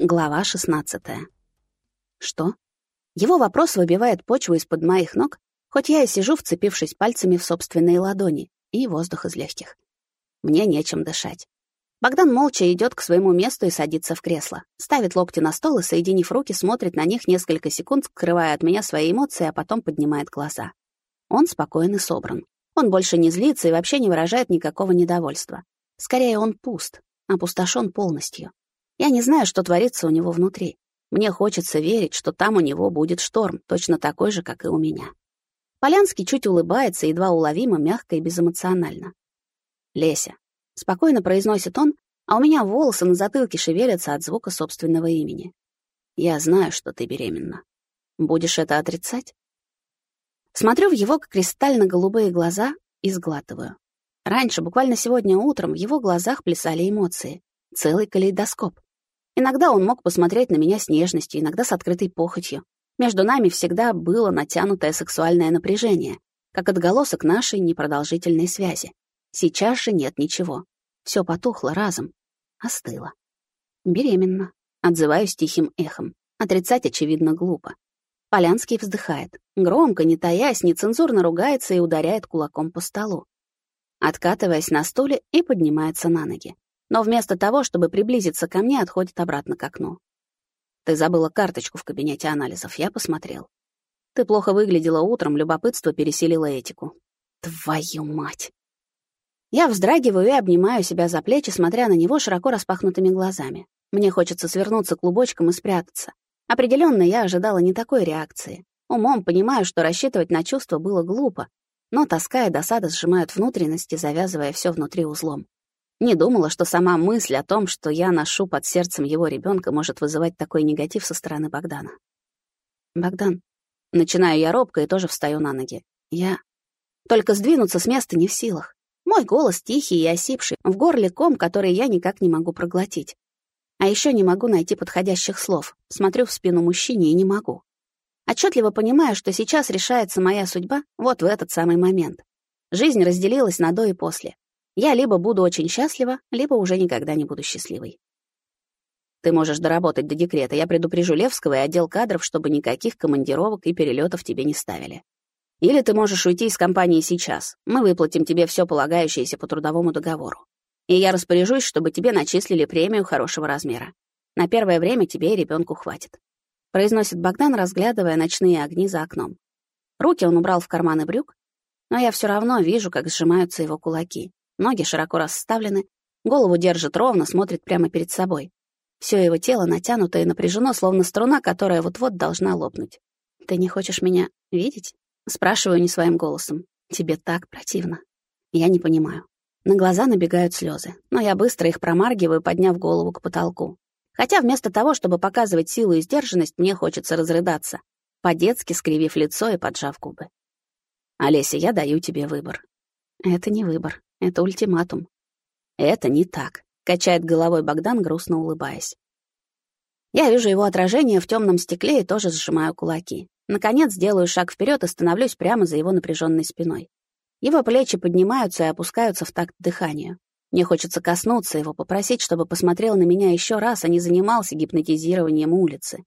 Глава 16. Что? Его вопрос выбивает почву из-под моих ног, хоть я и сижу, вцепившись пальцами в собственные ладони и воздух из легких. Мне нечем дышать. Богдан молча идет к своему месту и садится в кресло. Ставит локти на стол и, соединив руки, смотрит на них несколько секунд, скрывая от меня свои эмоции, а потом поднимает глаза. Он спокоен и собран. Он больше не злится и вообще не выражает никакого недовольства. Скорее, он пуст, опустошен полностью. Я не знаю, что творится у него внутри. Мне хочется верить, что там у него будет шторм, точно такой же, как и у меня. Полянский чуть улыбается, едва уловимо, мягко и безэмоционально. «Леся», — спокойно произносит он, а у меня волосы на затылке шевелятся от звука собственного имени. «Я знаю, что ты беременна. Будешь это отрицать?» Смотрю в его кристально-голубые глаза и сглатываю. Раньше, буквально сегодня утром, в его глазах плясали эмоции. Целый калейдоскоп. Иногда он мог посмотреть на меня с нежностью, иногда с открытой похотью. Между нами всегда было натянутое сексуальное напряжение, как отголосок нашей непродолжительной связи. Сейчас же нет ничего. Все потухло разом. Остыло. Беременна. Отзываюсь тихим эхом. Отрицать, очевидно, глупо. Полянский вздыхает. Громко, не таясь, нецензурно ругается и ударяет кулаком по столу. Откатываясь на стуле и поднимается на ноги но вместо того, чтобы приблизиться ко мне, отходит обратно к окну. Ты забыла карточку в кабинете анализов, я посмотрел. Ты плохо выглядела утром, любопытство пересилило этику. Твою мать! Я вздрагиваю и обнимаю себя за плечи, смотря на него широко распахнутыми глазами. Мне хочется свернуться клубочком и спрятаться. Определенно, я ожидала не такой реакции. Умом понимаю, что рассчитывать на чувства было глупо, но тоска и досада сжимают внутренности, завязывая все внутри узлом. Не думала, что сама мысль о том, что я ношу под сердцем его ребенка, может вызывать такой негатив со стороны Богдана. Богдан. Начинаю я робко и тоже встаю на ноги. Я только сдвинуться с места не в силах. Мой голос тихий и осипший, в горле ком, который я никак не могу проглотить. А еще не могу найти подходящих слов. Смотрю в спину мужчине и не могу. Отчетливо понимаю, что сейчас решается моя судьба вот в этот самый момент. Жизнь разделилась на до и после. Я либо буду очень счастлива, либо уже никогда не буду счастливой. Ты можешь доработать до декрета. Я предупрежу Левского и отдел кадров, чтобы никаких командировок и перелетов тебе не ставили. Или ты можешь уйти из компании сейчас. Мы выплатим тебе все полагающееся по трудовому договору. И я распоряжусь, чтобы тебе начислили премию хорошего размера. На первое время тебе и ребенку хватит. Произносит Богдан, разглядывая ночные огни за окном. Руки он убрал в карманы брюк, но я все равно вижу, как сжимаются его кулаки. Ноги широко расставлены, голову держит ровно, смотрит прямо перед собой. Все его тело натянуто и напряжено, словно струна, которая вот-вот должна лопнуть. «Ты не хочешь меня видеть?» Спрашиваю не своим голосом. «Тебе так противно». Я не понимаю. На глаза набегают слезы, но я быстро их промаргиваю, подняв голову к потолку. Хотя вместо того, чтобы показывать силу и сдержанность, мне хочется разрыдаться, по-детски скривив лицо и поджав губы. «Олеся, я даю тебе выбор». «Это не выбор. Это ультиматум. Это не так, качает головой Богдан, грустно улыбаясь. Я вижу его отражение в темном стекле и тоже сжимаю кулаки. Наконец делаю шаг вперед и становлюсь прямо за его напряженной спиной. Его плечи поднимаются и опускаются в такт дыханию. Мне хочется коснуться его, попросить, чтобы посмотрел на меня еще раз, а не занимался гипнотизированием улицы.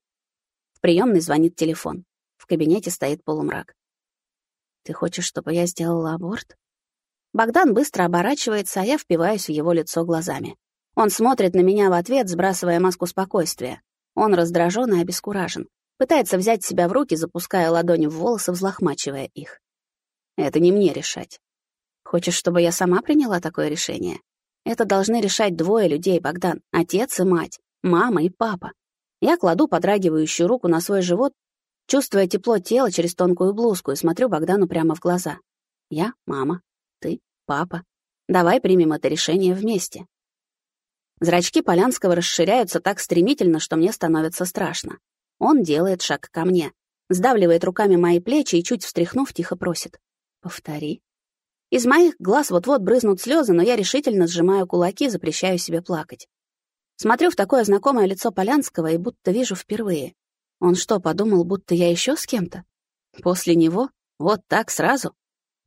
В приемной звонит телефон. В кабинете стоит полумрак. «Ты хочешь, чтобы я сделала аборт?» Богдан быстро оборачивается, а я впиваюсь в его лицо глазами. Он смотрит на меня в ответ, сбрасывая маску спокойствия. Он раздражен и обескуражен. Пытается взять себя в руки, запуская ладони в волосы, взлохмачивая их. Это не мне решать. Хочешь, чтобы я сама приняла такое решение? Это должны решать двое людей, Богдан. Отец и мать. Мама и папа. Я кладу подрагивающую руку на свой живот, чувствуя тепло тела через тонкую блузку, и смотрю Богдану прямо в глаза. Я — мама, папа. Давай примем это решение вместе. Зрачки Полянского расширяются так стремительно, что мне становится страшно. Он делает шаг ко мне, сдавливает руками мои плечи и, чуть встряхнув, тихо просит. «Повтори». Из моих глаз вот-вот брызнут слезы, но я решительно сжимаю кулаки, запрещаю себе плакать. Смотрю в такое знакомое лицо Полянского и будто вижу впервые. Он что, подумал, будто я еще с кем-то? После него? Вот так сразу?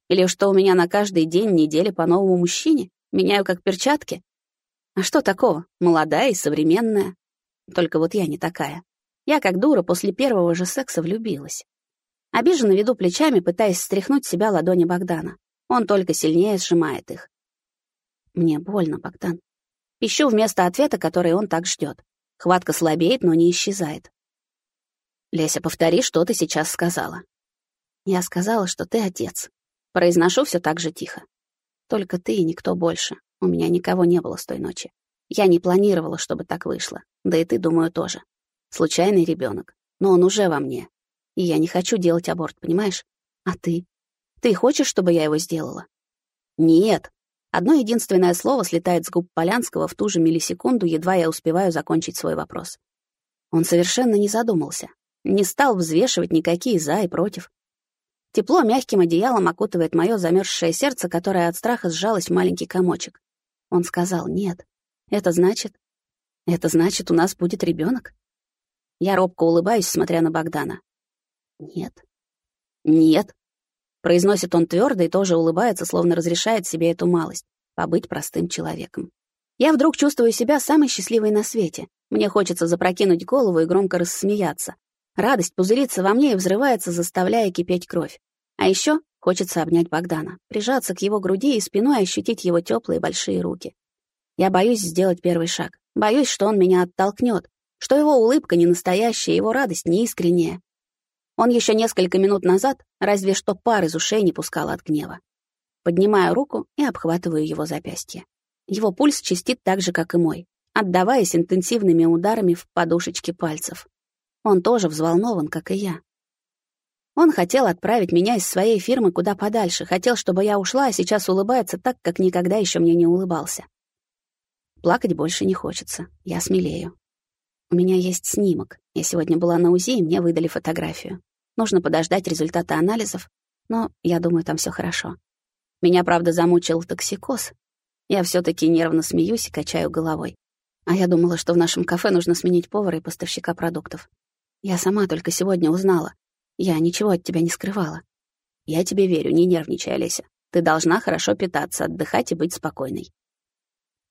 Или что у меня на каждый день недели по новому мужчине? Меняю как перчатки? А что такого? Молодая и современная. Только вот я не такая. Я, как дура, после первого же секса влюбилась. Обиженно веду плечами, пытаясь стряхнуть себя ладони Богдана. Он только сильнее сжимает их. Мне больно, Богдан. Ищу вместо ответа, который он так ждет. Хватка слабеет, но не исчезает. Леся, повтори, что ты сейчас сказала. Я сказала, что ты отец. Произношу все так же тихо. Только ты и никто больше. У меня никого не было с той ночи. Я не планировала, чтобы так вышло. Да и ты, думаю, тоже. Случайный ребенок. Но он уже во мне. И я не хочу делать аборт, понимаешь? А ты? Ты хочешь, чтобы я его сделала? Нет. Одно единственное слово слетает с губ Полянского в ту же миллисекунду, едва я успеваю закончить свой вопрос. Он совершенно не задумался. Не стал взвешивать никакие «за» и «против». Тепло мягким одеялом окутывает мое замерзшее сердце, которое от страха сжалось в маленький комочек. Он сказал «нет». Это значит... Это значит, у нас будет ребенок? Я робко улыбаюсь, смотря на Богдана. Нет. Нет. Произносит он твердо и тоже улыбается, словно разрешает себе эту малость — побыть простым человеком. Я вдруг чувствую себя самой счастливой на свете. Мне хочется запрокинуть голову и громко рассмеяться. Радость пузырится во мне и взрывается, заставляя кипеть кровь. А еще хочется обнять Богдана, прижаться к его груди и спиной ощутить его теплые большие руки. Я боюсь сделать первый шаг. Боюсь, что он меня оттолкнет, что его улыбка не настоящая, его радость не искренняя. Он еще несколько минут назад разве что пар из ушей не пускал от гнева. Поднимаю руку и обхватываю его запястье. Его пульс чистит так же, как и мой, отдаваясь интенсивными ударами в подушечки пальцев. Он тоже взволнован, как и я. Он хотел отправить меня из своей фирмы куда подальше, хотел, чтобы я ушла, а сейчас улыбается так, как никогда еще мне не улыбался. Плакать больше не хочется, я смелею. У меня есть снимок. Я сегодня была на УЗИ, и мне выдали фотографию. Нужно подождать результаты анализов, но я думаю, там все хорошо. Меня, правда, замучил токсикоз. Я все таки нервно смеюсь и качаю головой. А я думала, что в нашем кафе нужно сменить повара и поставщика продуктов. Я сама только сегодня узнала. Я ничего от тебя не скрывала. Я тебе верю, не нервничай, Олеся. Ты должна хорошо питаться, отдыхать и быть спокойной.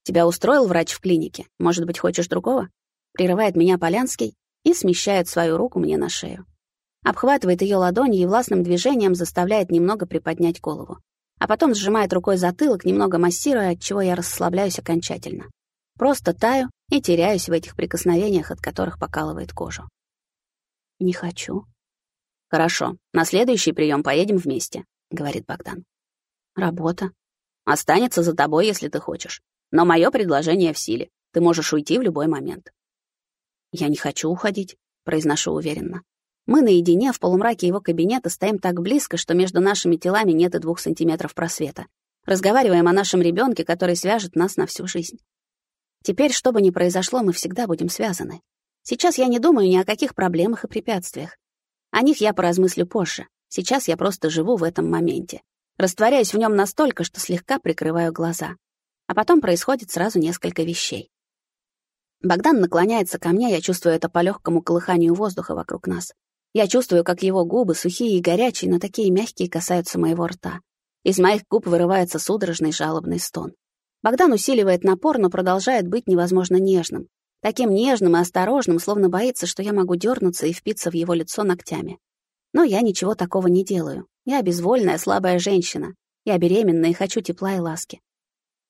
Тебя устроил врач в клинике? Может быть, хочешь другого? Прерывает меня Полянский и смещает свою руку мне на шею. Обхватывает ее ладонью и властным движением заставляет немного приподнять голову. А потом сжимает рукой затылок, немного массируя, от чего я расслабляюсь окончательно. Просто таю и теряюсь в этих прикосновениях, от которых покалывает кожу. «Не хочу». «Хорошо, на следующий прием поедем вместе», — говорит Богдан. «Работа». «Останется за тобой, если ты хочешь. Но мое предложение в силе. Ты можешь уйти в любой момент». «Я не хочу уходить», — произношу уверенно. Мы наедине в полумраке его кабинета стоим так близко, что между нашими телами нет и двух сантиметров просвета. Разговариваем о нашем ребенке, который свяжет нас на всю жизнь. Теперь, что бы ни произошло, мы всегда будем связаны. Сейчас я не думаю ни о каких проблемах и препятствиях. О них я поразмыслю позже. Сейчас я просто живу в этом моменте. Растворяюсь в нем настолько, что слегка прикрываю глаза. А потом происходит сразу несколько вещей. Богдан наклоняется ко мне, я чувствую это по легкому колыханию воздуха вокруг нас. Я чувствую, как его губы, сухие и горячие, но такие мягкие, касаются моего рта. Из моих губ вырывается судорожный жалобный стон. Богдан усиливает напор, но продолжает быть невозможно нежным. Таким нежным и осторожным, словно боится, что я могу дернуться и впиться в его лицо ногтями. Но я ничего такого не делаю. Я безвольная, слабая женщина. Я беременна и хочу тепла и ласки.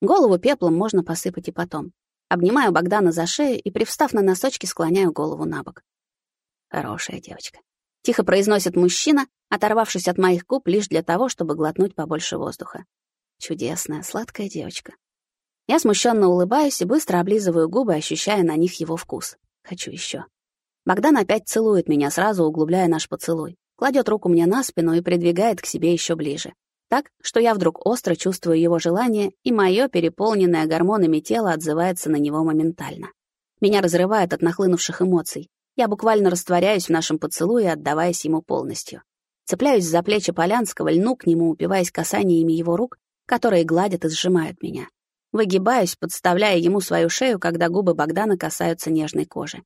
Голову пеплом можно посыпать и потом. Обнимаю Богдана за шею и, привстав на носочки, склоняю голову на бок. Хорошая девочка. Тихо произносит мужчина, оторвавшись от моих губ лишь для того, чтобы глотнуть побольше воздуха. Чудесная, сладкая девочка. Я смущенно улыбаюсь и быстро облизываю губы, ощущая на них его вкус. Хочу еще. Богдан опять целует меня, сразу углубляя наш поцелуй. Кладет руку мне на спину и придвигает к себе еще ближе. Так, что я вдруг остро чувствую его желание, и мое переполненное гормонами тело отзывается на него моментально. Меня разрывает от нахлынувших эмоций. Я буквально растворяюсь в нашем поцелуе, отдаваясь ему полностью. Цепляюсь за плечи Полянского, льну к нему, упиваясь касаниями его рук, которые гладят и сжимают меня. Выгибаюсь, подставляя ему свою шею, когда губы Богдана касаются нежной кожи.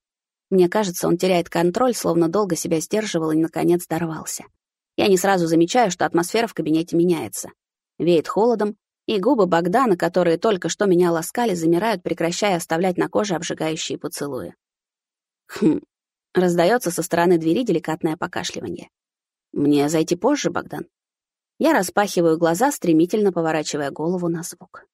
Мне кажется, он теряет контроль, словно долго себя сдерживал и, наконец, дорвался. Я не сразу замечаю, что атмосфера в кабинете меняется. Веет холодом, и губы Богдана, которые только что меня ласкали, замирают, прекращая оставлять на коже обжигающие поцелуи. Хм. Раздается со стороны двери деликатное покашливание. Мне зайти позже, Богдан? Я распахиваю глаза, стремительно поворачивая голову на звук.